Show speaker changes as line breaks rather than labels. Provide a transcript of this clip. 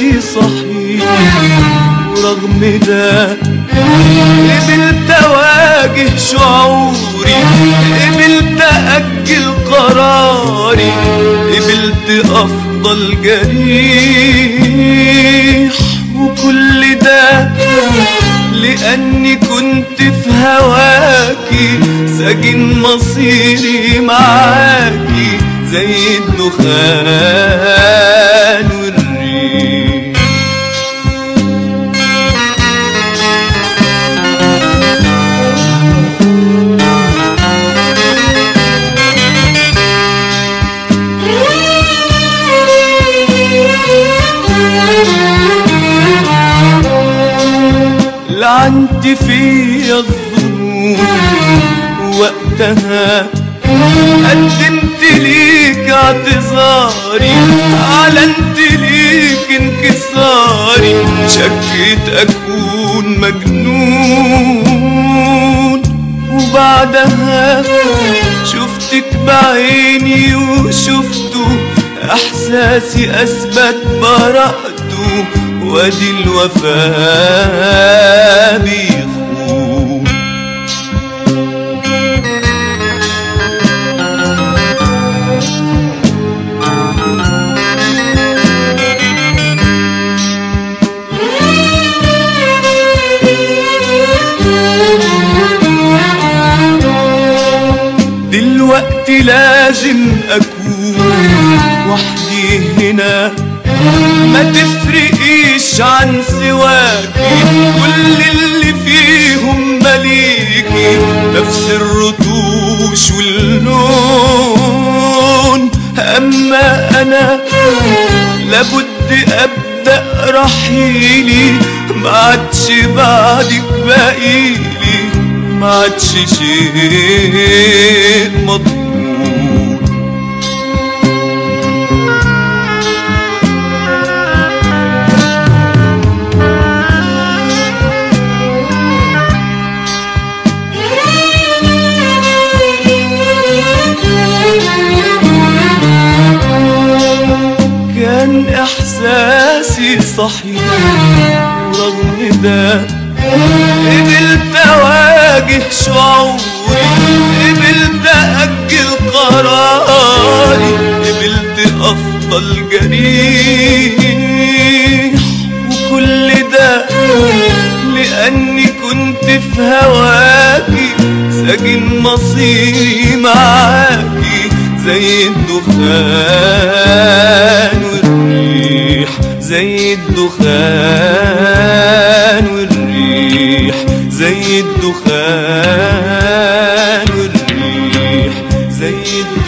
إحساسي صحيح ورغم ده قبلت أواجه شعوري قبلت أجل قراري قبلت أفضل جريح. وكل ده لأني كنت في هواكي ساجن مصيري معاكي زي الدخان لعنت فيا الظنون. وقتها قدمت ليك اعتذاري. أعلنت ليك انكساري. شكيت أكون مجنون. وبعدها شفتك بعيني وشفته إحساسي أثبت براءته وادي الوفاء. دلوقتي لازم أكون وحدي هنا. ما تفرقيش عن سواكي كل اللي فيهم مليكي نفس الرتوش واللون أما أنا لابد أبدأ رحيلي. ما عادش بعدك باقيلي ما عادش شيء مضمون كان إحساسي صحيح ورغم ده قبلت اواجه شعوري قبلت أجل قراري قبلت افضل جريح وكل ده لأني كنت في هواكي ساجن مصيري معاكي. زي الدخان والريح زي الدخان والريح زي الدخان والريح زي الدخان